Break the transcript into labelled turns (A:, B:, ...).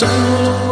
A: 站入。